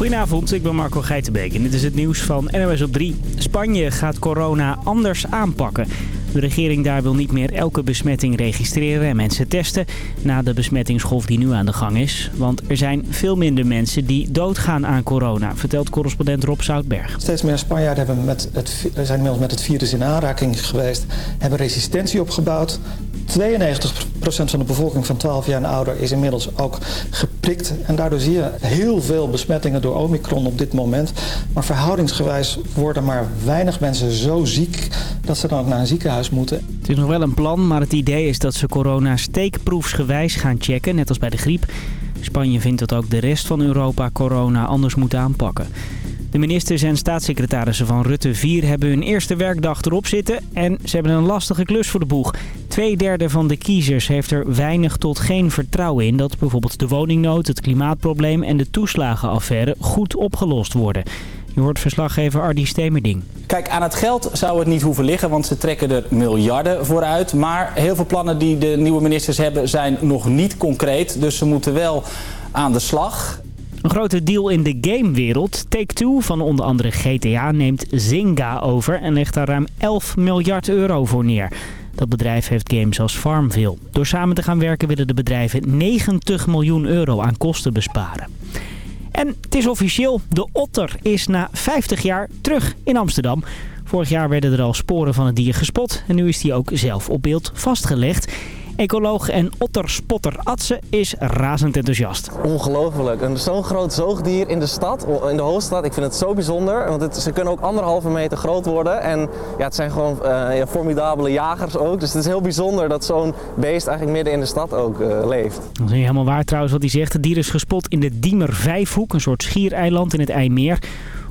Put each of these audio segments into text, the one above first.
Goedenavond, ik ben Marco Geitenbeek en dit is het nieuws van NOS op 3. Spanje gaat corona anders aanpakken. De regering daar wil niet meer elke besmetting registreren en mensen testen... na de besmettingsgolf die nu aan de gang is. Want er zijn veel minder mensen die doodgaan aan corona, vertelt correspondent Rob Zoutberg. Steeds meer Spanjaarden hebben zijn inmiddels met het virus in aanraking geweest... hebben resistentie opgebouwd. 92% van de bevolking van 12 jaar en ouder is inmiddels ook geprikt. En daardoor zie je heel veel besmettingen door Omicron op dit moment. Maar verhoudingsgewijs worden maar weinig mensen zo ziek dat ze dan ook naar een ziekenhuis moeten. Het is nog wel een plan, maar het idee is dat ze corona steekproefsgewijs gaan checken, net als bij de griep. Spanje vindt dat ook de rest van Europa corona anders moet aanpakken. De ministers en staatssecretarissen van Rutte 4 hebben hun eerste werkdag erop zitten en ze hebben een lastige klus voor de boeg. Tweederde van de kiezers heeft er weinig tot geen vertrouwen in dat bijvoorbeeld de woningnood, het klimaatprobleem en de toeslagenaffaire goed opgelost worden. Je hoort verslaggever Ardi Stemerding. Kijk, aan het geld zou het niet hoeven liggen, want ze trekken er miljarden voor uit. Maar heel veel plannen die de nieuwe ministers hebben zijn nog niet concreet. Dus ze moeten wel aan de slag. Een grote deal in de gamewereld. Take-Two van onder andere GTA neemt Zynga over en legt daar ruim 11 miljard euro voor neer. Dat bedrijf heeft games als Farmville. Door samen te gaan werken willen de bedrijven 90 miljoen euro aan kosten besparen. En het is officieel, de otter is na 50 jaar terug in Amsterdam. Vorig jaar werden er al sporen van het dier gespot en nu is die ook zelf op beeld vastgelegd. Ecoloog en otterspotter Atse is razend enthousiast. Ongelooflijk. Zo'n groot zoogdier in de stad, in de hoofdstad. Ik vind het zo bijzonder. Want het, ze kunnen ook anderhalve meter groot worden. En ja, het zijn gewoon uh, ja, formidabele jagers ook. Dus het is heel bijzonder dat zo'n beest eigenlijk midden in de stad ook uh, leeft. Dat is niet helemaal waar trouwens wat hij zegt. Het dier is gespot in de Diemer Vijfhoek, een soort schiereiland in het IJmeer.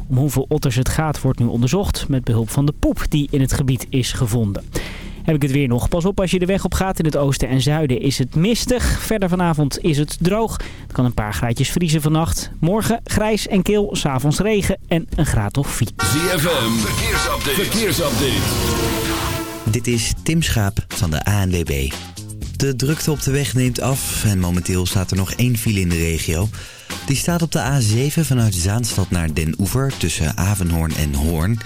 Om hoeveel otters het gaat wordt nu onderzocht met behulp van de poep die in het gebied is gevonden. Heb ik het weer nog. Pas op als je de weg op gaat. In het oosten en zuiden is het mistig. Verder vanavond is het droog. Het kan een paar graadjes vriezen vannacht. Morgen grijs en kil. S'avonds regen en een graad of 4. ZFM. Verkeersupdate. Verkeersupdate. Dit is Tim Schaap van de ANWB. De drukte op de weg neemt af en momenteel staat er nog één file in de regio. Die staat op de A7 vanuit Zaanstad naar Den Oever tussen Avenhoorn en Hoorn.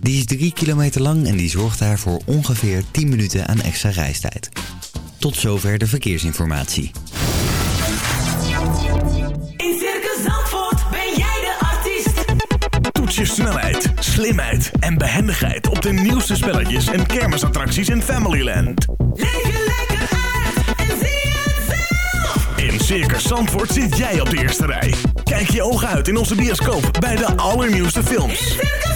Die is 3 kilometer lang en die zorgt daarvoor ongeveer 10 minuten aan extra reistijd. Tot zover de verkeersinformatie. In Circus Zandvoort ben jij de artiest. Toets je snelheid, slimheid en behendigheid op de nieuwste spelletjes en kermisattracties in Familyland. Leef je lekker uit en zie het zelf. In Circus Zandvoort zit jij op de eerste rij. Kijk je ogen uit in onze bioscoop bij de allernieuwste films. In Circus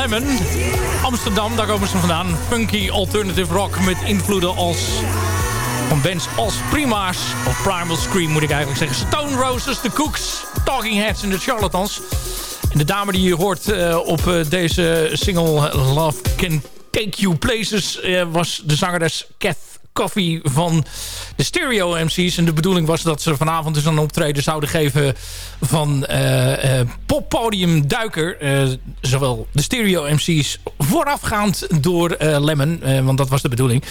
Lemon. Amsterdam, daar komen ze vandaan. Funky alternative rock met invloeden als... van bands als Prima's of Primal Scream moet ik eigenlijk zeggen. Stone Roses, The Cooks, Talking Heads en The Charlatans. En de dame die je hoort eh, op eh, deze single Love Can Take You Places... eh, was de zangeres Kath Van de Stereo MC's. En de bedoeling was dat ze vanavond dus een optreden zouden geven van eh, poppodium Duiker. Eh, zowel de Stereo MC's voorafgaand door Lemon. want dat was de bedoeling.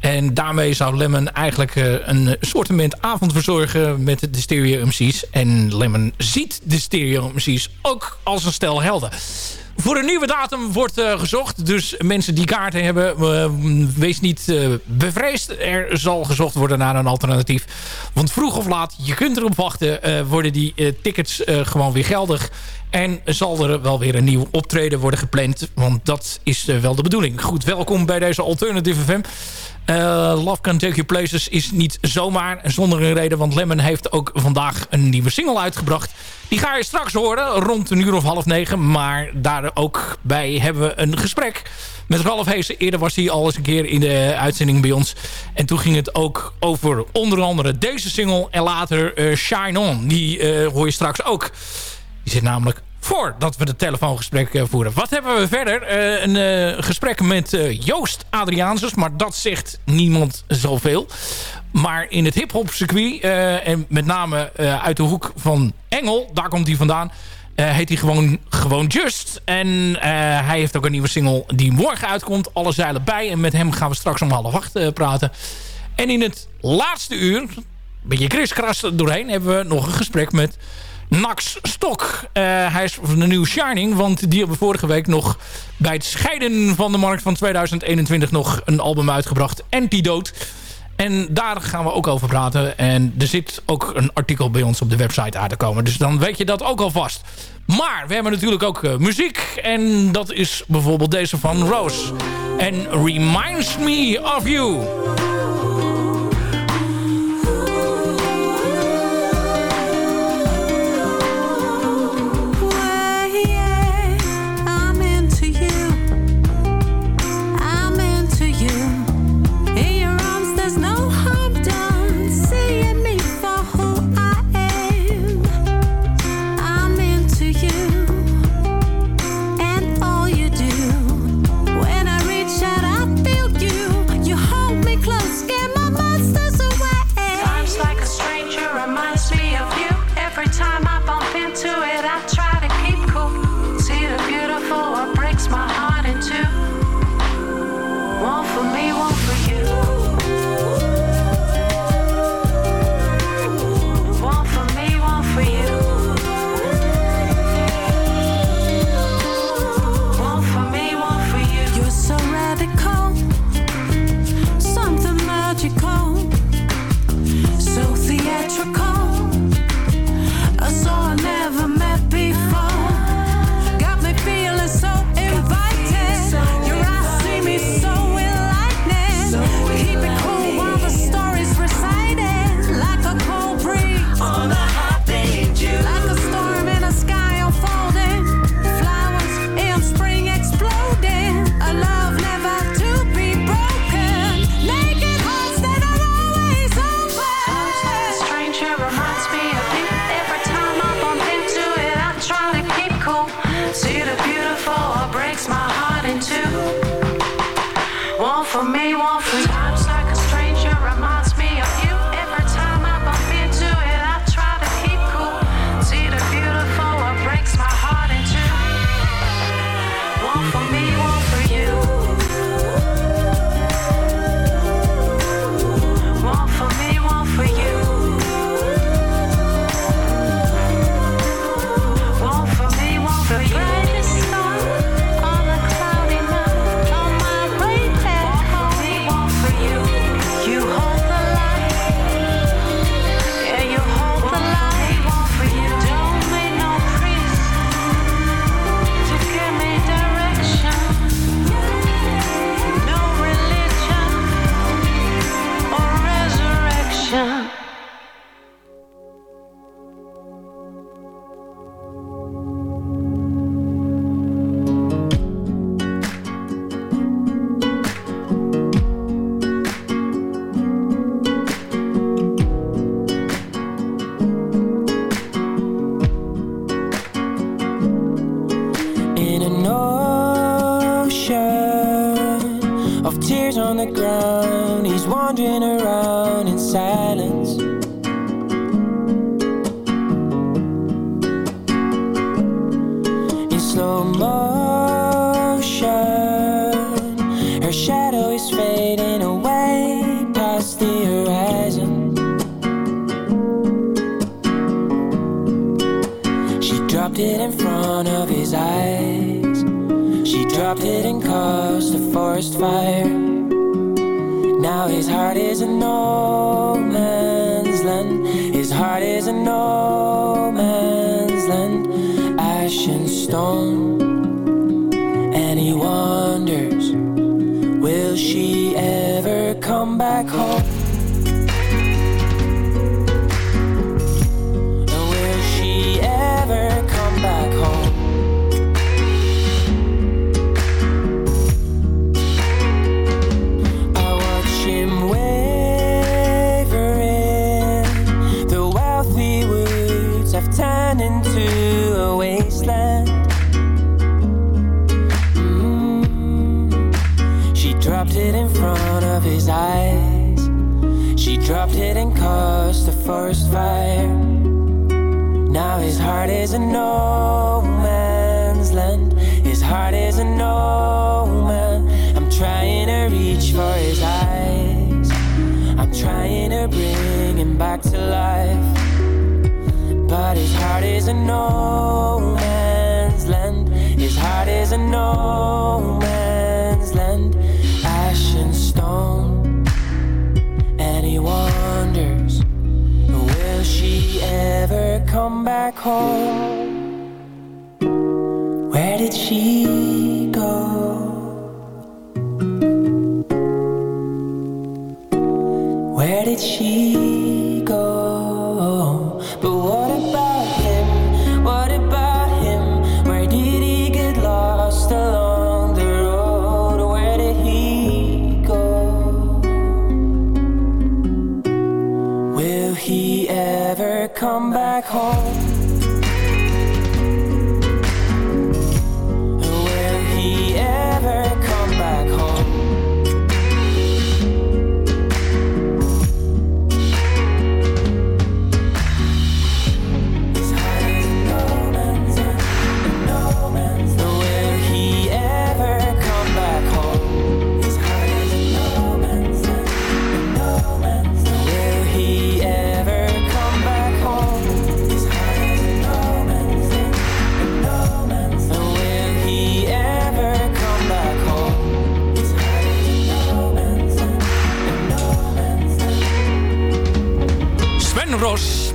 En daarmee zou Lemon eigenlijk een soortement avond verzorgen met de Stereo MC's. En Lemon ziet de Stereo MC's ook als een stel helden. Voor een nieuwe datum wordt eh, gezocht. Dus mensen die kaarten hebben, eh, wees niet eh, bevreesd. Er zal gezocht worden naar een alternatief. Want vroeg of laat, je kunt erop wachten... worden die tickets gewoon weer geldig. En zal er wel weer een nieuw optreden worden gepland. Want dat is eh, wel de bedoeling. Goed, welkom bij deze Alternative FM. Eh, Love Can Take You Places is niet zomaar zonder een reden. Want Lemon heeft ook vandaag een nieuwe single uitgebracht. Die ga je straks horen rond een uur of half negen. Maar daar ook bij hebben we een gesprek met Ralf Heesen. Eerder was hij al eens een keer in de uitzending bij ons. En toen ging het ook over onder andere deze single. En later eh, Shine On. Die hoor je straks ook. Die zit namelijk voordat we het telefoongesprek eh, voeren. Wat hebben we verder? Eh, een eh, gesprek met Joost Adriaansus. Maar dat zegt niemand zoveel. Maar in het hip-hop circuit. en met name uit de hoek van Engel. Daar komt hij vandaan. heet hij gewoon, gewoon Just. En hij heeft ook een nieuwe single die morgen uitkomt. Alle zeilen bij. En met hem gaan we straks om half acht praten. En in het laatste uur. Een beetje kriskras doorheen. Hebben we nog een gesprek met Nax Stok. Eh, hij is van de nieuwe Shining. Want die hebben vorige week nog bij het scheiden van de markt van 2021 nog een album uitgebracht. Antidote. En daar gaan we ook over praten. En er zit ook een artikel bij ons op de website aan te komen. Dus dan weet je dat ook alvast. Maar we hebben natuurlijk ook eh, muziek. En dat is bijvoorbeeld deze van Rose. En Reminds Me of You. Front of his eyes. She dropped it and caused a forest fire. Now his heart is in no man's land. His heart is in no man's land. Ash and stone. And he wonders, will she ever come back home? Forest fire. Now his heart is a no man's land. His heart is a no man. I'm trying to reach for his eyes. I'm trying to bring him back to life. But his heart is in no man's land. His heart is in no man's land. Come back home? Where did she come back home?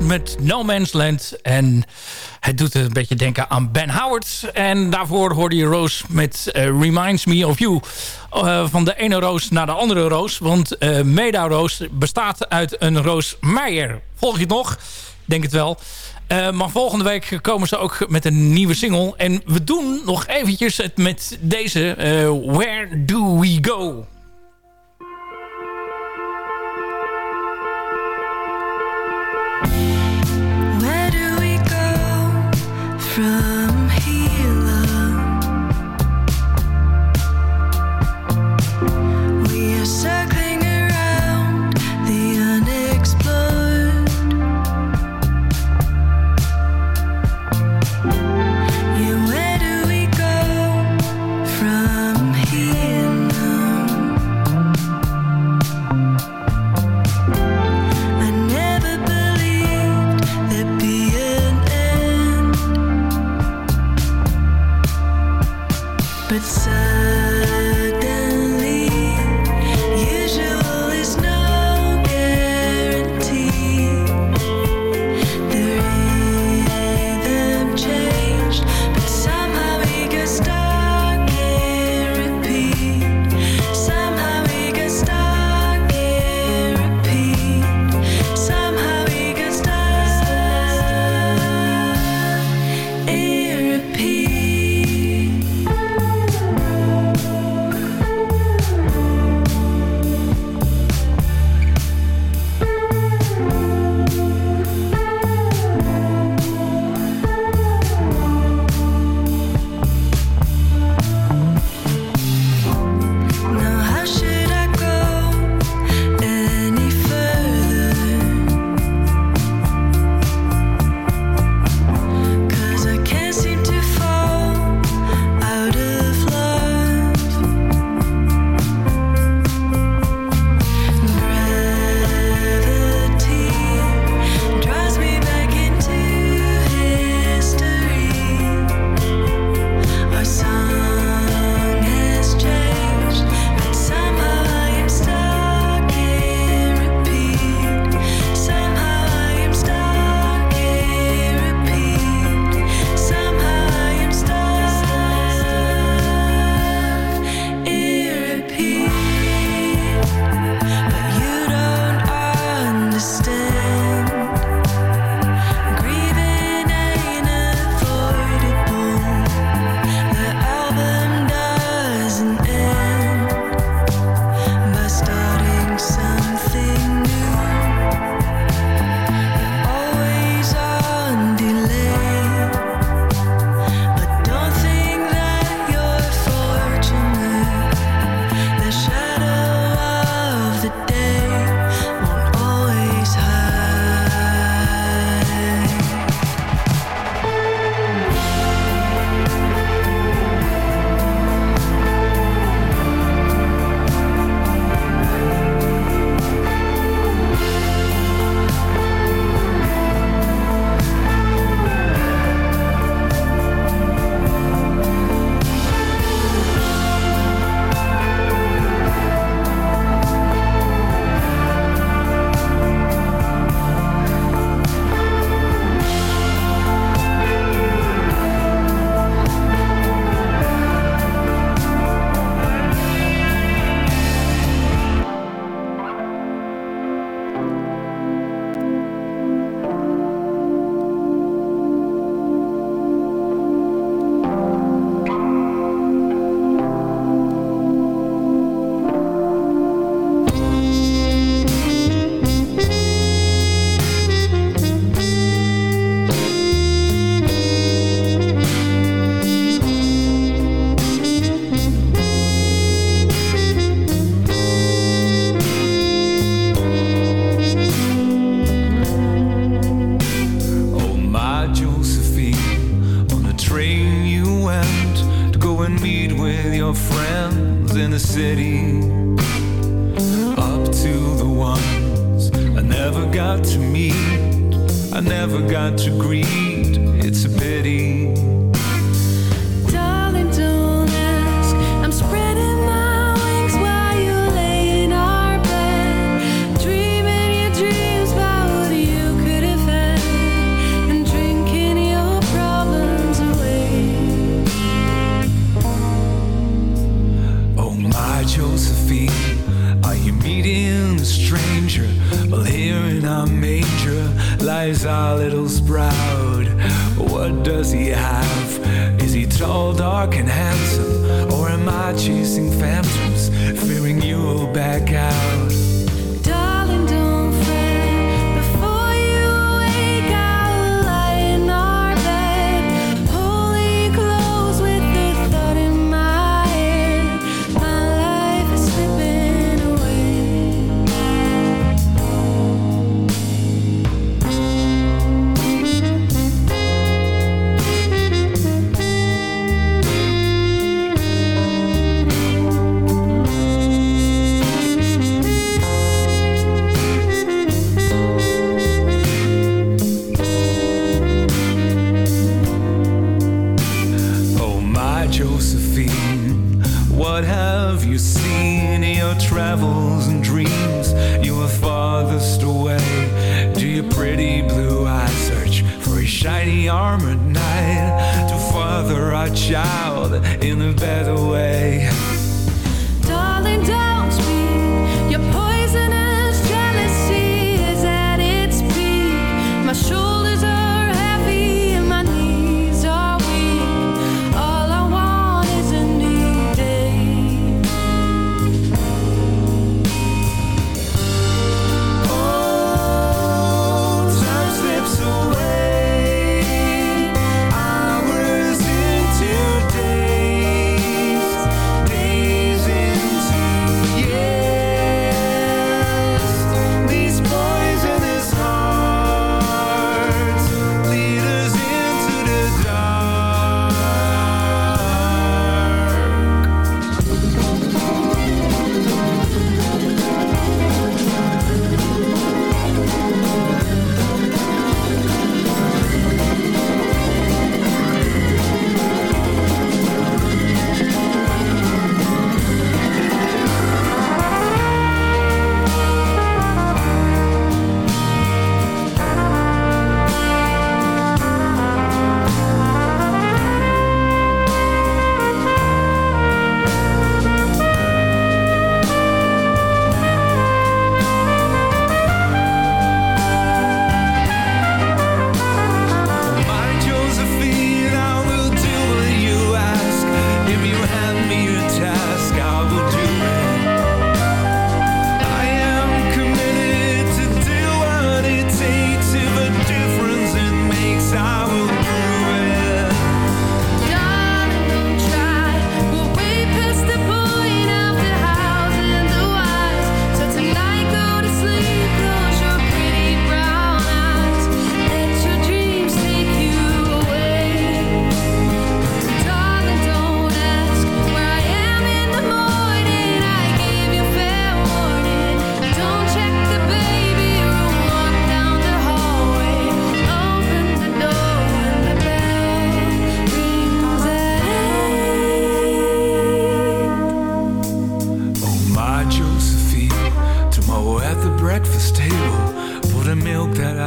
Met No Man's Land. En het doet een beetje denken aan Ben Howard. En daarvoor hoorde je Roos met eh, Reminds Me of You. Eh, van de ene roos naar de andere roos. Want uh, Meda Roos bestaat uit een Roos Meijer. Volg je het nog? Denk het wel. Maar volgende week komen ze ook met een nieuwe single. En we doen nog eventjes het met deze Where Do We Go? but sad.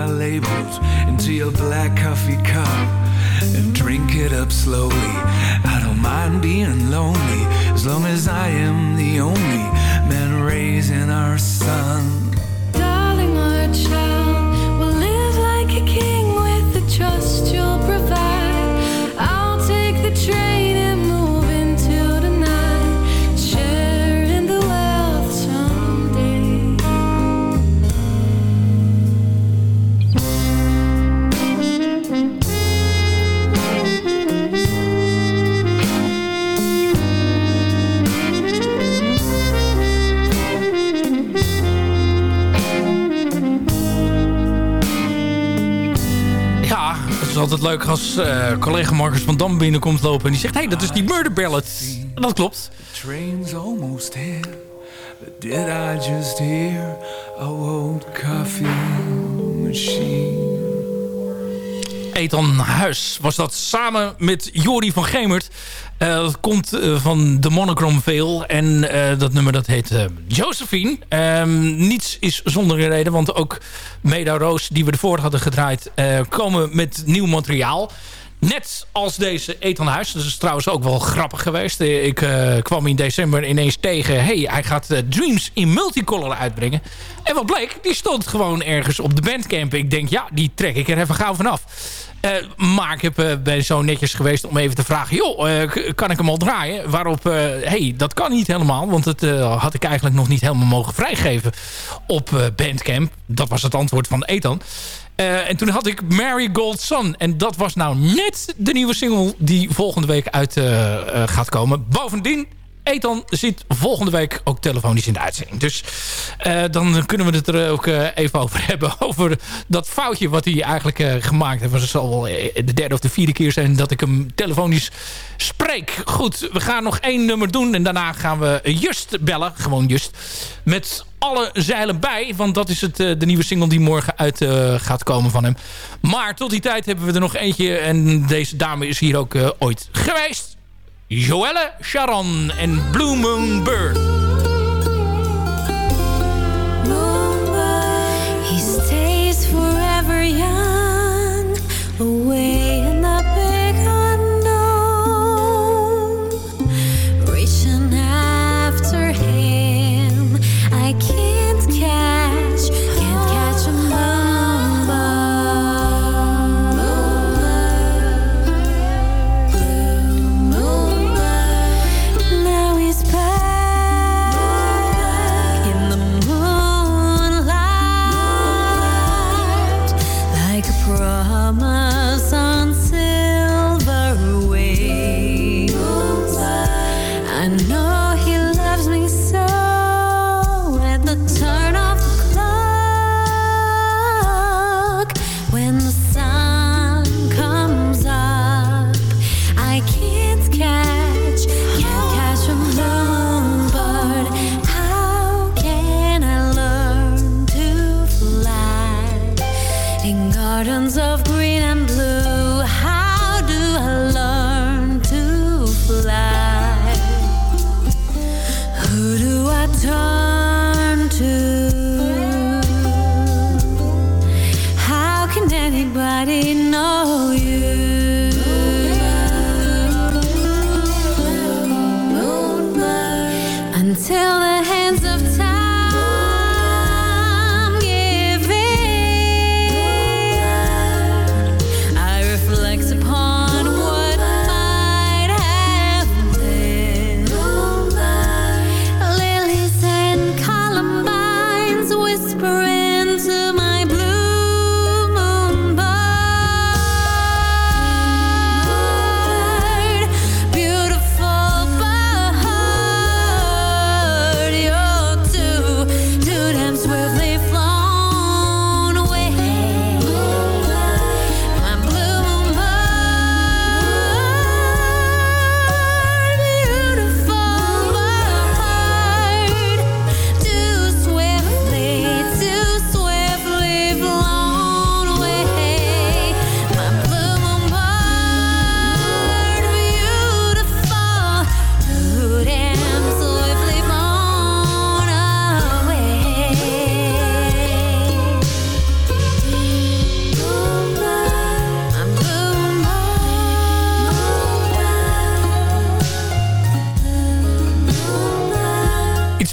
our labels into your black coffee cup and drink it up slowly. I don't mind being lonely as long as I am the only man raising our son. altijd leuk als uh, collega Marcus van Dam binnenkomt lopen... en die zegt, hé, hey, dat is die murder ballad. En dat klopt. Train's almost here. Did I just hear a coffee machine? Huis was dat samen met Jori van Gemert. Eh, dat komt eh, van de Monochrome Veil. En eh, dat nummer dat heet Josephine. Ehm, niets is zonder reden. Want ook Meda Roos, die we ervoor hadden gedraaid... komen met nieuw materiaal. Net als deze Ethan Huis. Dat is trouwens ook wel grappig geweest. Ik kwam in december ineens tegen... hey, hij gaat Dreams in Multicolor uitbrengen. En wat bleek? Die stond gewoon ergens op de bandcamp. Ik denk, ja, die trek ik er even gauw vanaf. Eh maar ik heb, eh, ben zo netjes geweest om even te vragen... joh, eh, kan ik hem al draaien? Waarop, eh hey, dat kan niet helemaal... want eh, had ik eigenlijk nog niet helemaal mogen vrijgeven op Bandcamp. Dat was het antwoord van Ethan. Eh, en toen had ik Mary Gold Sun. En dat was nou net de nieuwe single die volgende week uit gaat komen. Bovendien, Ethan zit volgende week ook telefonisch in de uitzending. Dus eh, dan kunnen we het er ook eh, even over hebben. Over dat foutje wat hij eigenlijk eh, gemaakt heeft. Het zal wel de derde of de vierde keer zijn dat ik hem telefonisch spreek. Goed, we gaan nog één nummer doen. En daarna gaan we Just bellen. Gewoon Just. Met alle zeilen bij. Want dat is het, de nieuwe single die morgen uit gaat komen van hem. Maar tot die tijd hebben we er nog eentje. En deze dame is hier ook ooit geweest. Joelle Sharon en Blue Moon Bird.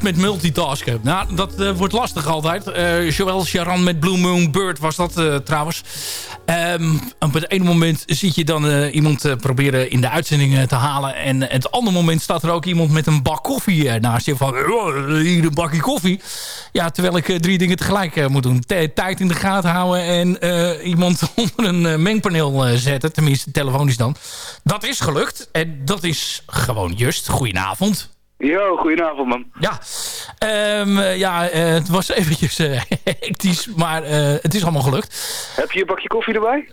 Met multitasken. Nou, dat eh, wordt lastig altijd. Eh Joël Charan met Blue Moon Bird was dat eh, trouwens. Ehm, op het ene moment zie je dan iemand proberen in de uitzending te halen. En het andere moment staat er ook iemand met een bak koffie naast je. Van, "Oh, hier een bakje koffie. Ja, terwijl ik drie dingen tegelijk moet doen. Tijd in de gaten houden en iemand onder een mengpaneel zetten. Tenminste, telefonisch dan. Dat is gelukt. En dat is gewoon just. Goedenavond. Yo, goedenavond man. Ja, Ehm, eh, ja eh, het was eventjes eh, hectisch, maar het is allemaal gelukt. Heb je een bakje koffie erbij?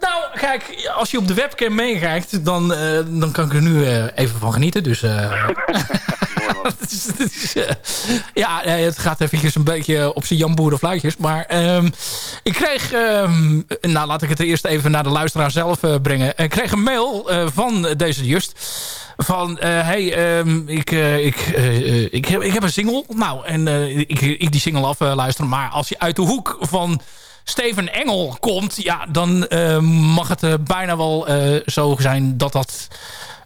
Nou, kijk, als je op de webcam meekijkt, dan, dan kan ik er nu even van genieten. Dus, Het is- het is, ja, het gaat eventjes een beetje op zijn jamboerenfluitjes. Maar ehm, ik kreeg... ehm, nou, laat ik het eerst even naar de luisteraar zelf brengen. Ik kreeg een mail van deze Just. Van, eh, hey, ehm, ik, eh, ik, eh, ik, heb, ik heb een single. Nou, en ik, ik die single af eh, luisteren. Maar als je uit de hoek van Steven Engel komt... Ja, dan mag het bijna wel zo zijn dat dat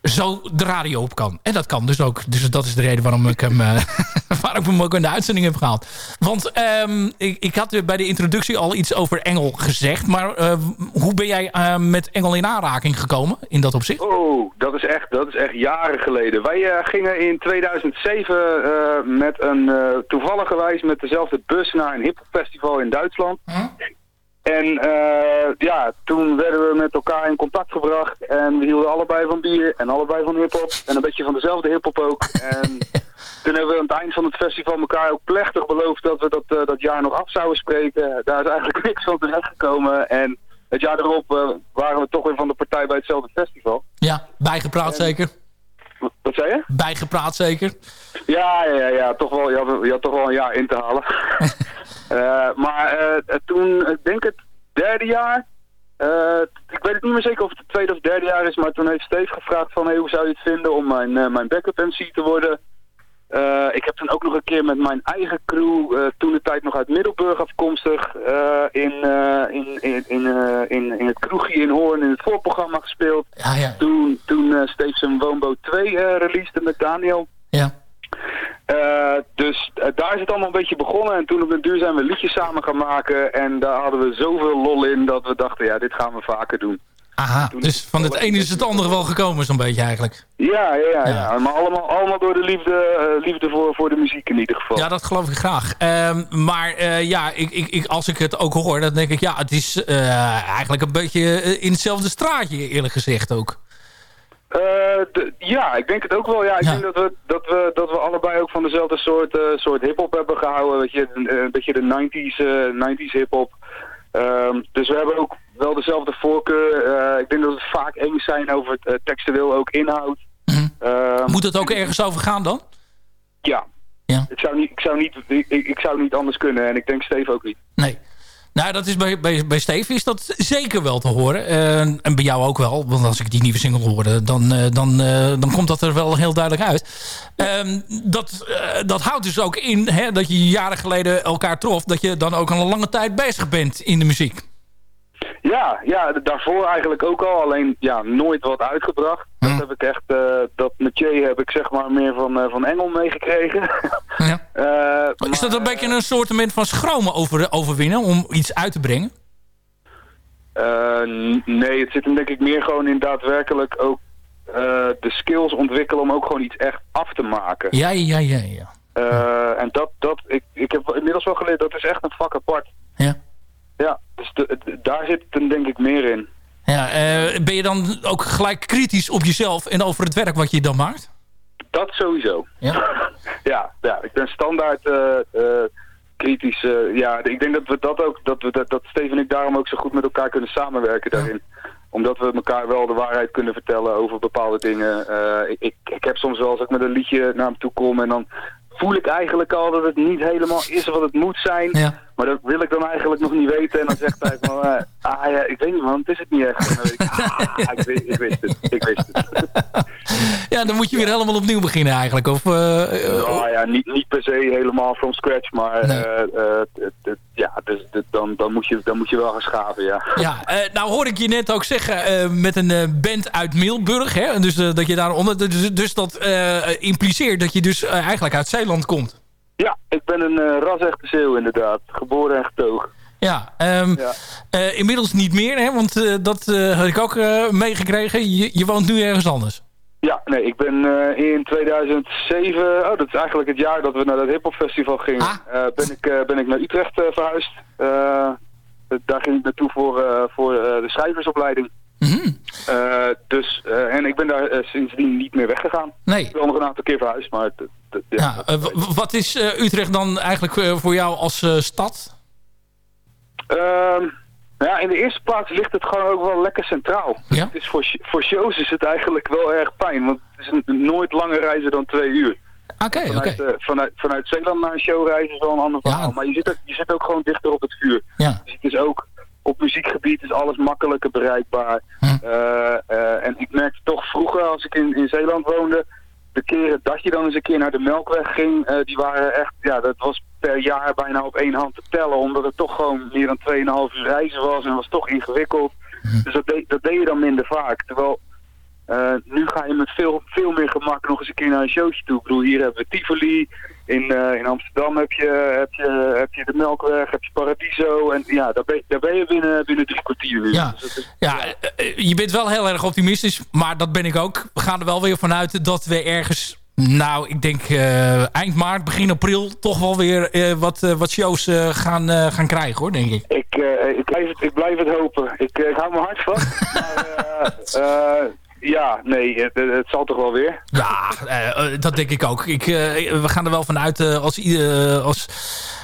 zo de radio op kan. En dat kan dus ook. Dus dat is de reden waarom ik hem, eh, waarom ik hem ook in de uitzending heb gehaald. Want ehm, ik, ik had bij de introductie al iets over Engel gezegd. Maar eh, hoe ben jij eh, met Engel in aanraking gekomen in dat opzicht? Oh, dat is echt, dat is echt jaren geleden. Wij gingen in 2007 eh, met een uh, toevalligerwijs met dezelfde bus naar een hiphopfestival in Duitsland. En eh, ja, toen werden we met elkaar in contact gebracht en we hielden allebei van bier en allebei van hiphop en een beetje van dezelfde hiphop ook. En toen hebben we aan het eind van het festival elkaar ook plechtig beloofd dat we dat, eh, dat jaar nog af zouden spreken. Daar is eigenlijk niks van terecht gekomen en het jaar erop eh, waren we toch weer van de partij bij hetzelfde festival. Ja, bijgepraat zeker. Wat zei je? Bijgepraat zeker. Ja, ja, ja, ja toch wel, je, had, je had toch wel een jaar in te halen. Eh, maar eh, toen, ik denk het derde jaar, eh, ik weet het niet meer zeker of het het tweede of derde jaar is, maar toen heeft Steve gevraagd van, hey, hoe zou je het vinden om mijn, mijn backup MC te worden? Ik heb toen ook nog een keer met mijn eigen crew, toen de tijd nog uit Middelburg afkomstig, in, in, in, in, in, in het kroegje in Hoorn in het voorprogramma gespeeld. Ja, ja. Toen, toen Steve zijn Woonboot 2 eh releasede met Daniel. Ja. Eh, dus eh, daar is het allemaal een beetje begonnen. En toen op den duur zijn we liedjes samen gaan maken. En daar hadden we zoveel lol in dat we dachten, ja, dit gaan we vaker doen. Aha, dus van het ene is het andere wel gekomen zo'n beetje eigenlijk. Ja, ja, ja. ja. Maar allemaal, allemaal door de liefde, eh, liefde voor, voor de muziek in ieder geval. Ja, dat geloof ik graag. Ehm, maar ja, ik, ik, ik, als ik het ook hoor, dan denk ik... ja, het is eigenlijk een beetje in hetzelfde straatje, eerlijk gezegd ook. Eh, ja, ik denk het ook wel. Ja, ik denk dat we, dat, we, dat we allebei ook van dezelfde soort, eh, soort hip-hop hebben gehouden. Weet je, een, beetje de 90s, eh 90s hip-hop. Ehm, dus we hebben ook wel dezelfde voorkeur. Eh, ik denk dat we het vaak eens zijn over het textueel ook inhoud. Ehm, Moet het ook ergens over gaan dan? Ja. Ja. Ik, zou niet, ik, zou niet, ik, ik ik zou niet anders kunnen en ik denk Steve ook niet. Nee. Nou, dat is bij, bij, bij is dat zeker wel te horen. Eh, en bij jou ook wel. Want als ik die nieuwe single hoorde, dan, eh, dan, eh, dan komt dat er wel heel duidelijk uit. Ehm, dat, dat houdt dus ook in hè, dat je jaren geleden elkaar trof. Dat je dan ook al een lange tijd bezig bent in de muziek. Ja, ja, daarvoor eigenlijk ook al. Alleen ja, nooit wat uitgebracht. Dat heb ik echt, eh, dat metier heb ik zeg maar meer van, eh, van Engel meegekregen. Eh, is dat een beetje een soort van schromen over, overwinnen om iets uit te brengen? Nee, het zit hem denk ik meer gewoon in daadwerkelijk ook de skills ontwikkelen om ook gewoon iets echt af te maken. Ja, ja, ja, ja. Eh, en dat, dat ik, ik heb inmiddels wel geleerd, dat is echt een vak apart. Ja. Ja, dus de- daar zit het hem denk ik meer in. Ja, eh, ben je dan ook gelijk kritisch op jezelf en over het werk wat je dan maakt? Dat sowieso. Ja? ja, ja, ik ben standaard eh, eh, kritisch. ja, ik denk dat we dat ook, dat, we, dat, dat Steven en ik daarom ook zo goed met elkaar kunnen samenwerken daarin. Omdat we elkaar wel de waarheid kunnen vertellen over bepaalde dingen. Ik, ik, ik heb soms wel als ik met een liedje naar hem toe kom en dan voel ik eigenlijk al dat het niet helemaal is wat het moet zijn. Maar dat wil ik dan eigenlijk nog niet weten. En dan zegt hij van, eh, ah ja, ik weet niet man, het is het niet echt. En dan weet ik, ah, ik, wist, ik wist het, ik wist het. Ja, dan moet je weer helemaal opnieuw beginnen eigenlijk. Of, Nou ja, niet, niet per se helemaal from scratch, maar ja, dus, dan, dan, moet je, dan moet je wel gaan schaven, ja. Ja, nou hoor ik je net ook zeggen met een band uit Middelburg. Hè? Dus dat je daaronder. Dus, dus dat impliceert dat je dus eigenlijk uit Zeeland komt. Ja, ik ben een eh ras-echte Zeeuw inderdaad. Geboren en getogen. Ja, ehm, eh, inmiddels niet meer, hè? want eh, dat had ik ook meegekregen. Je, je woont nu ergens anders. Ja, nee, ik ben in 2007, oh dat is eigenlijk het jaar dat we naar dat hiphop festival gingen, eh, ben, ik, ben ik naar Utrecht verhuisd. Daar ging ik naartoe voor, voor de schrijversopleiding. Eh, dus, eh, en ik ben daar eh, sindsdien niet meer weggegaan. Nee. Ik ben nog een aantal keer verhuisd, maar Ja, wat is Utrecht dan eigenlijk voor jou als stad? Ehm, nou ja, in de eerste plaats ligt het gewoon ook wel lekker centraal. Ja? Het is voor, voor shows is het eigenlijk wel erg fijn, want het is een, nooit langer reizen dan twee uur. Oké, vanuit, eh, vanuit, vanuit Zeeland naar een show reizen is wel een ander verhaal. Maar je zit, ook, je zit ook gewoon dichter op het vuur. Ja. Dus het is ook op muziekgebied is alles makkelijker bereikbaar. Eh, eh, en ik merkte toch vroeger, als ik in, in Zeeland woonde, de keren dat je dan eens een keer naar de Melkweg ging, eh, die waren echt, ja, dat was per jaar bijna op één hand te tellen, omdat het toch gewoon meer dan 2,5 uur reizen was en was toch ingewikkeld. Dus dat, deed- dat deed je dan minder vaak. Terwijl eh, nu ga je met veel, veel meer gemak nog eens een keer naar een showtje toe. Ik bedoel, hier hebben we Tivoli. In, eh, in Amsterdam heb je, heb, je, heb je de Melkweg, heb je Paradiso. En ja, daar ben, daar ben je binnen, binnen drie kwartier nu. Ja. Dus is- Ja, eh, je bent wel heel erg optimistisch, maar dat ben ik ook. We gaan er wel weer vanuit dat we ergens, nou, ik denk eind maart, begin april, toch wel weer wat, wat shows gaan, gaan krijgen, hoor, denk ik. ik, ik, blijf het, ik blijf het hopen. Ik, ik hou mijn hart vast. maar ja, nee, het, zal toch wel weer. Ja, eh, eh, dat denk ik ook. Ik, eh, we gaan er wel vanuit eh, als, ieder, als,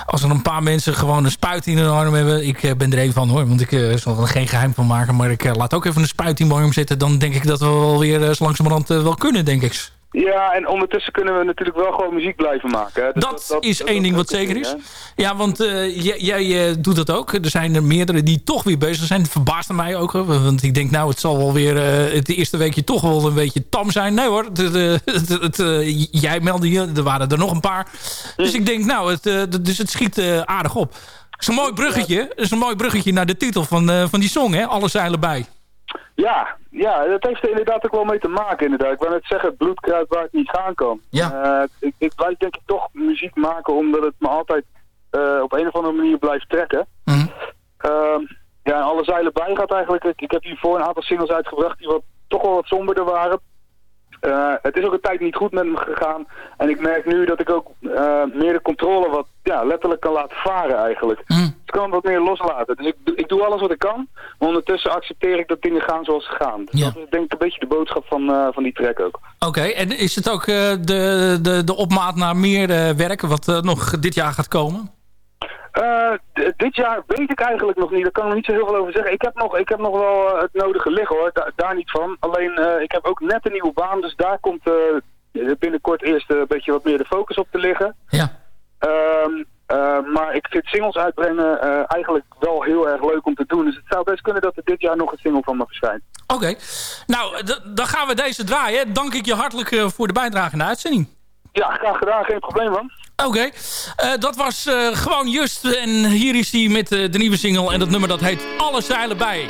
als er een paar mensen gewoon een spuit in hun arm hebben. Ik ben er even van hoor, want ik zal er geen geheim van maken. Maar ik laat ook even een spuit in mijn arm zitten. Dan denk ik dat we wel weer zo langzamerhand wel kunnen, denk ik. Ja, en ondertussen kunnen we natuurlijk wel gewoon muziek blijven maken. Hè. Dus Dat, is één ding wat zeker is. Ja, want eh, jij, jij eh, doet dat ook. Er zijn er meerdere die toch weer bezig zijn. Het verbaasde mij ook. hè, Want ik denk, nou, het zal wel weer eh, het eerste weekje toch wel een beetje tam zijn. Nee hoor, het, het, jij meldde je, er waren er nog een paar. Dus ik denk, nou, het, dus het schiet aardig op. Het is een mooi bruggetje. Het is een mooi bruggetje naar de titel van, van die song, hè? Alle zeilen bij. Ja, ja, dat heeft er inderdaad ook wel mee te maken inderdaad. Ik wou net zeggen, het bloed kruipt waar het niet gaan kan. Ja. Eh, ik, ik blijf denk ik toch muziek maken omdat het me altijd eh, op een of andere manier blijft trekken. Mhm. Ehm, ja, en alle zeilen bij gaat eigenlijk. Ik, ik heb hiervoor een aantal singles uitgebracht die wat, toch wel wat somberder waren. Eh, het is ook een tijd niet goed met me gegaan. En ik merk nu dat ik ook meer de controle wat ja, letterlijk kan laten varen eigenlijk. Dus ik kan wat meer loslaten. Dus ik, doe- ik doe alles wat ik kan. Maar ondertussen accepteer ik dat dingen gaan zoals ze gaan. Dus dat is denk ik een beetje de boodschap van, eh, van die track ook. Oké, en is het ook eh, de, de, de opmaat naar meer eh, werk... wat nog dit jaar gaat komen? Dit jaar weet ik eigenlijk nog niet. Daar kan ik nog niet zo heel veel over zeggen. Ik heb nog, ik heb nog wel het nodige liggen hoor. Da- daar niet van. Alleen ik heb ook net een nieuwe baan. Dus daar komt binnenkort eerst een beetje wat meer de focus op te liggen. Ja. Ehm, eh, maar ik vind singles uitbrengen eh, eigenlijk wel heel erg leuk om te doen. Dus het zou best kunnen dat er dit jaar nog een single van me verschijnt. Oké, nou, dan gaan we deze draaien. Dank ik je hartelijk eh, voor de bijdrage in de uitzending. Ja, graag gedaan. Geen probleem man. Oké, eh, dat was eh, gewoon Just. En hier is hij met eh, de nieuwe single. En dat nummer dat heet Alle zeilen bij.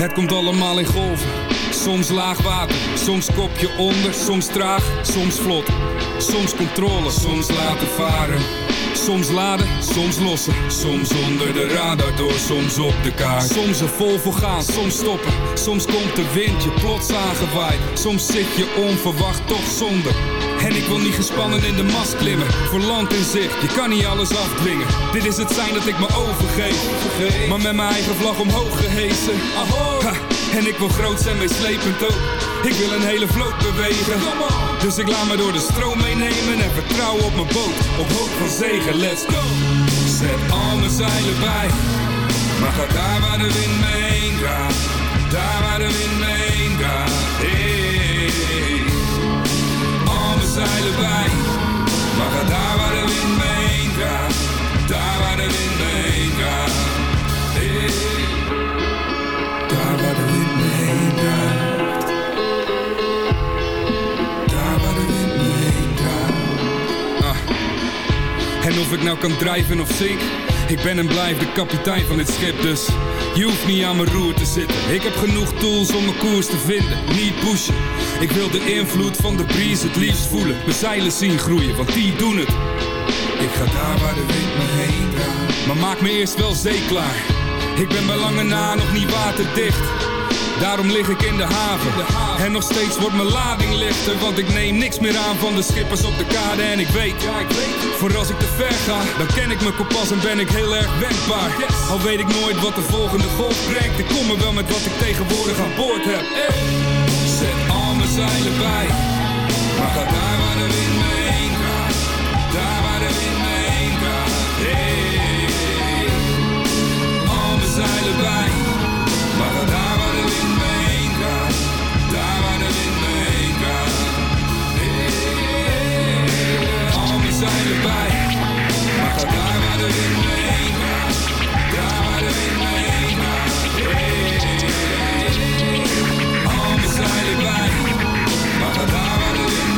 Het komt allemaal in golven. Soms laag water, soms kopje onder, soms traag, soms vlot. Soms controle, soms laten varen. Soms laden, soms lossen. Soms onder de radar door, soms op de kaart. Soms er vol voor gaan, soms stoppen. Soms komt de wind je plots aangewaaid. Soms zit je onverwacht toch zonder. En ik wil niet gespannen in de mast klimmen. Voor land in zicht, je kan niet alles afdwingen. Dit is het zijn dat ik me overgeef. Maar met mijn eigen vlag omhoog gehesen. Ha, en ik wil groot zijn, meeslepend ook. Ik wil een hele vloot bewegen. Dus ik laat me door de stroom meenemen en vertrouw op mijn boot. Op hoop van zegen, let's go. Zet al mijn zeilen bij. Maar ga daar waar de wind me heen gaat. Daar waar de wind me heen gaat. Of ik nou kan drijven of zink, ik ben en blijf de kapitein van dit schip, dus je hoeft niet aan mijn roer te zitten. Ik heb genoeg tools om mijn koers te vinden, niet pushen. Ik wil de invloed van de breeze het liefst voelen, mijn zeilen zien groeien, want die doen het. Ik ga daar waar de wind me heen draait. Maar maak me eerst wel zeeklaar. Ik ben bij lange na nog niet waterdicht. Daarom lig ik in de haven. En nog steeds wordt mijn lading lichter. Want ik neem niks meer aan van de schippers op de kade. En ik weet, ja, ik weet. Voor als ik te ver ga, dan ken ik mijn kompas en ben ik heel erg wendbaar. Al weet ik nooit wat de volgende golf brengt. Ik kom er wel met wat ik tegenwoordig aan boord heb. Zet al mijn zeilen bij. Maar ga daar waar de wind gaat. Daar waar de wind me heen gaat. Hey, al mijn zeilen bij. Hey, al mijn zeilen bij. Maar ga daar waar de wind me heen gaat. Daar waar de wind me heen gaat. Hey, al mijn zeilen bij. Maar ga daar waar de wind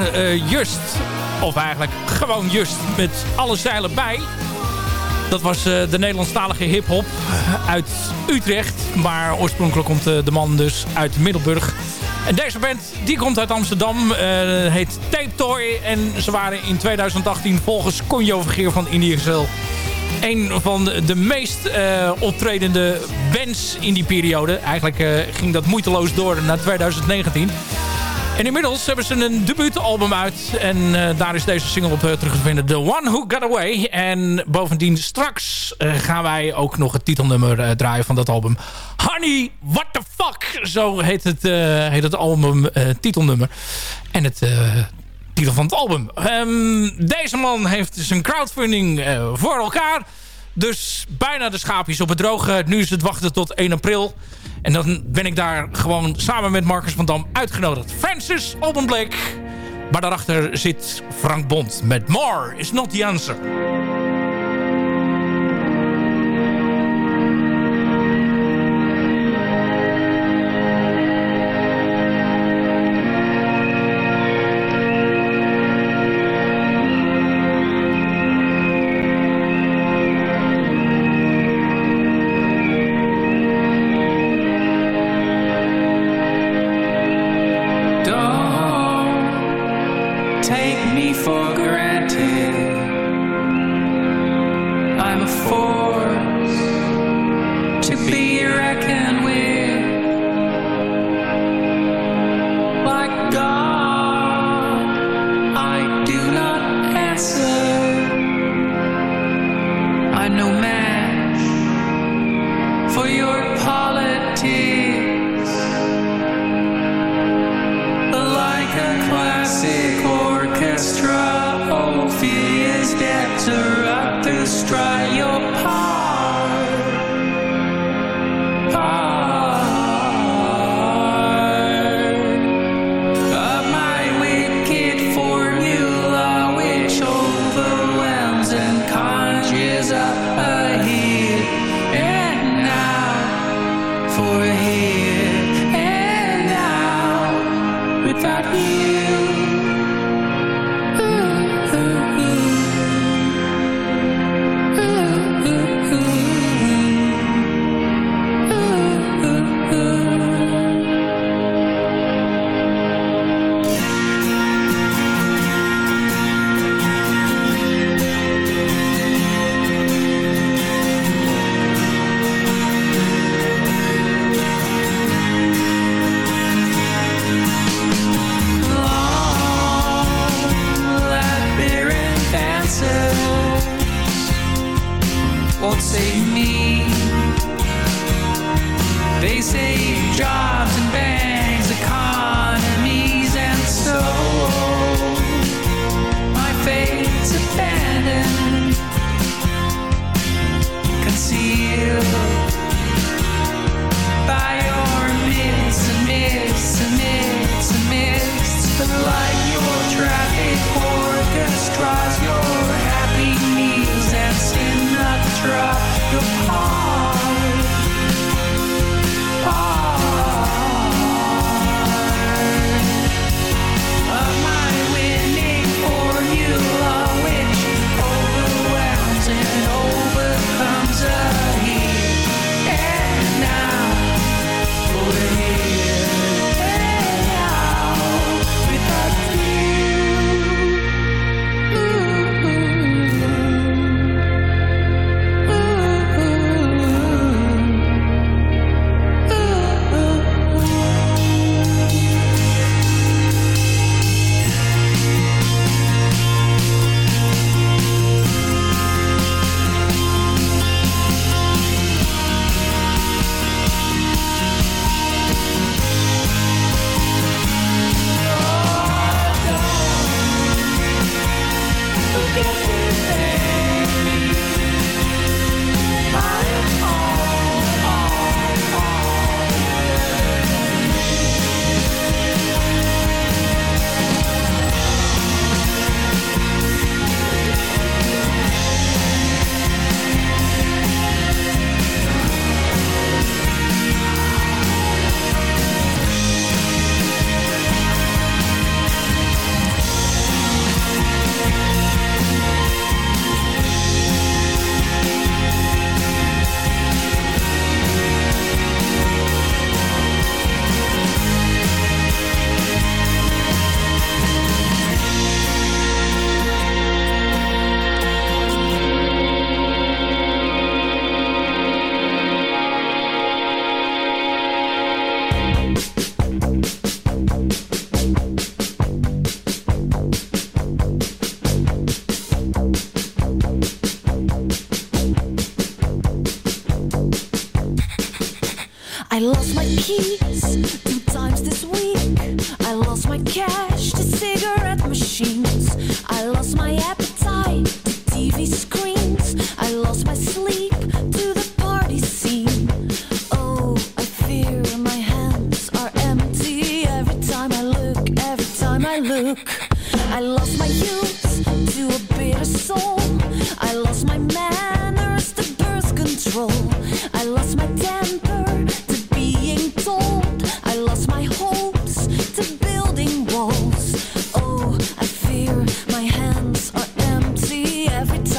elkaar. eh, just, of eigenlijk gewoon just, met alle zeilen bij. Dat was eh, de Nederlandstalige hip-hop uit Utrecht. Maar oorspronkelijk komt eh, de man dus uit Middelburg. En deze band die komt uit Amsterdam. heet Tape Toy. En ze waren in 2018 volgens Conjo Vergeer van Indiërsel een van de, meest optredende bands in die periode. Eigenlijk ging dat moeiteloos door naar 2019. En inmiddels hebben ze een debuutalbum uit. En eh, daar is deze single op eh, terug te vinden. The One Who Got Away. En bovendien straks eh, gaan wij ook nog het titelnummer draaien van dat album. Honey, what the fuck? Zo heet het, heet het album titelnummer. En het... titel van het album. Ehm, deze man heeft zijn crowdfunding voor elkaar. Dus bijna de schaapjes op het droge. Nu is het wachten tot 1 april. En dan ben ik daar gewoon samen met Marcus van Dam uitgenodigd. Francis Oldenbleek. Maar daarachter zit Frank Bond met More is not the answer.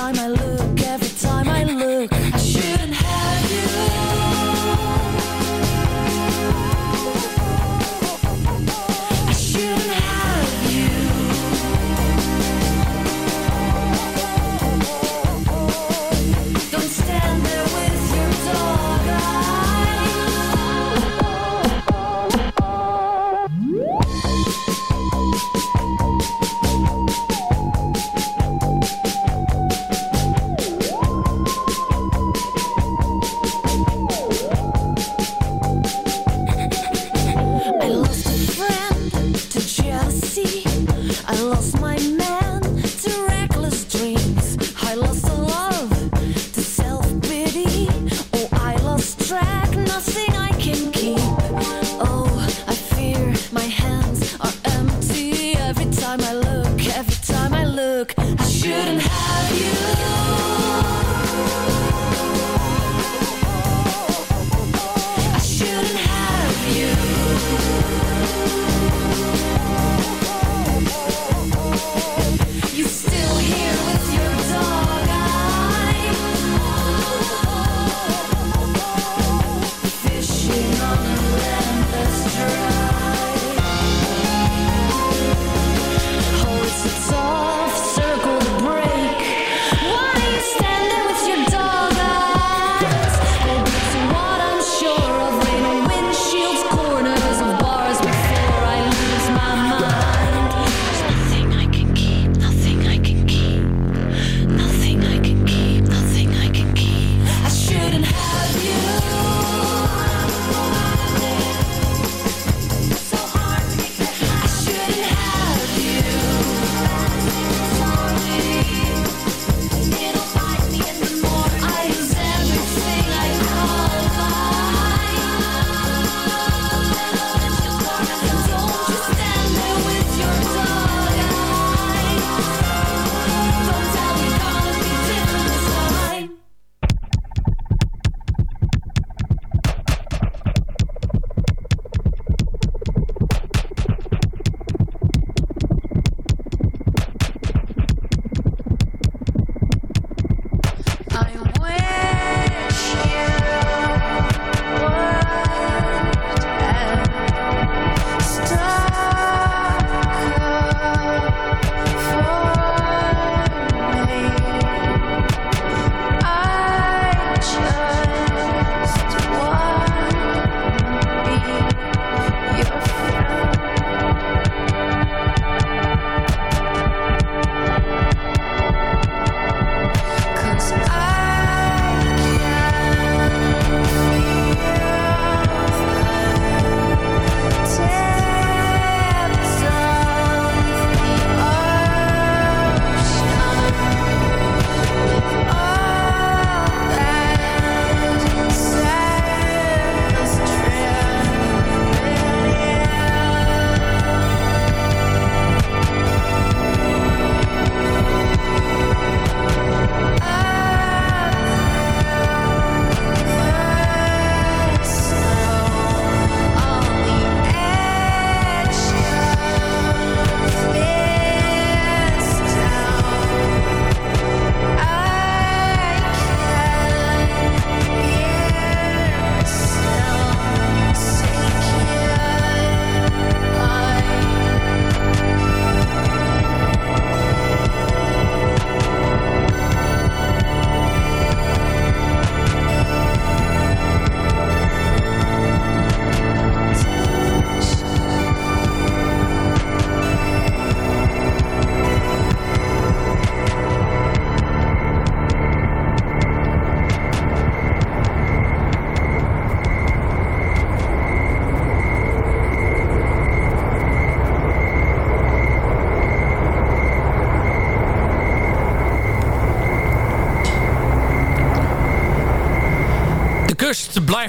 Time I look,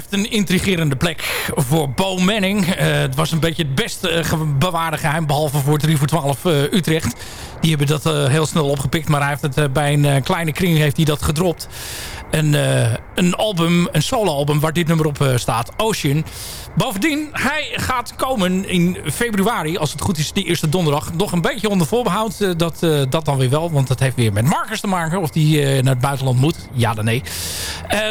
een intrigerende plek voor Bo Manning. Eh, het was een beetje het beste eh, bewaarde geheim... behalve voor 3 voor 12 eh, Utrecht. Die hebben dat heel snel opgepikt. Maar hij heeft het bij een kleine kring heeft hij dat gedropt. Een, een album, een solo-album waar dit nummer op staat. Ocean. Bovendien, hij gaat komen in februari, als het goed is, die eerste donderdag. Nog een beetje onder voorbehoud, eh, dat, eh, dat dan weer wel. Want dat heeft weer met Marcus te maken. Of die eh, naar het buitenland moet. Ja dan nee.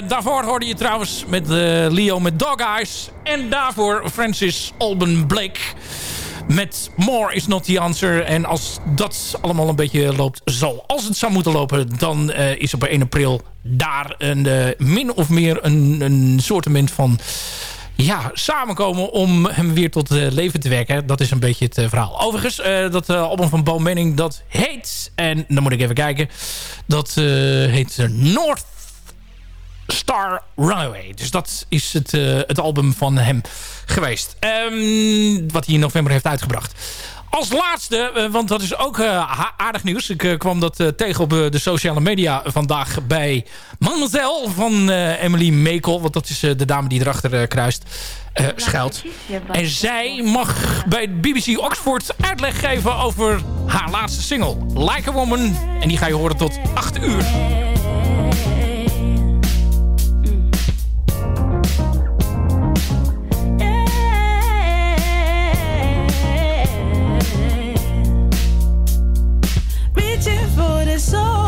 Daarvoor hoorde je trouwens met Leo met Dog Eyes. En daarvoor Francis Alban Blake met More is not the answer. En als dat allemaal een beetje loopt zoals het zou moeten lopen... dan is op 1 april daar een, min of meer een, een soortement van... Ja, samenkomen om hem weer tot eh, leven te wekken. Dat is een beetje het eh, verhaal. Overigens, eh, dat album van Bo Manning, dat heet... En dan moet ik even kijken. Dat heet North Star Runaway. Dus dat is het, het album van hem geweest. Ehm, wat hij in november heeft uitgebracht. Als laatste, eh, want dat is ook eh, aardig nieuws. Ik eh, kwam dat tegen op de sociale media vandaag bij Mademoiselle van Emily Mekel. Want dat is de dame die erachter kruist, eh, schuilt. En zij mag bij BBC Oxford uitleg geven over haar laatste single. Like a Woman. En die ga je horen tot 8 uur.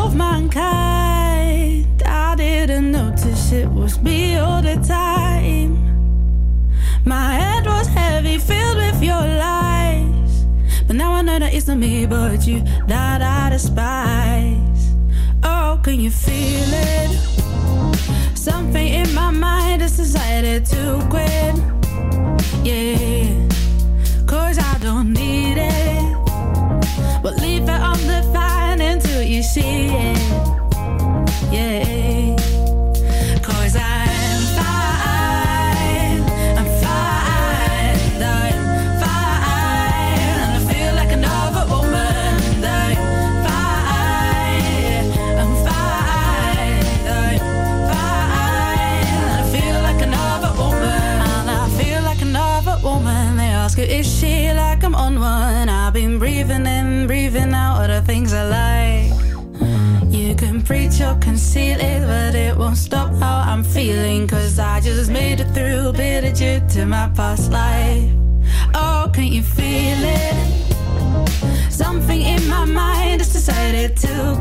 of mankind. I didn't notice it was me all the time. My head was heavy, filled with your lies. But now I know that it's not me, but you that I despise. Oh, can you feel it? Something in my mind has decided to quit. Yeah, cause I don't need it. But leave it on the fire until you see it. Yeah, cause I'm fine. I'm fine. I'm fine. And I feel like another woman. I'm fine. I'm fine. I'm fine. And I feel like another woman. And I feel like another woman. They ask her, is she like I'm on one? I've been breathing in, breathing out all the things I like. Can preach or conceal it, but it won't stop how I'm feeling. Cause I just made it through, a bit of due to my past life. Oh, can you feel it? Something in my mind has decided to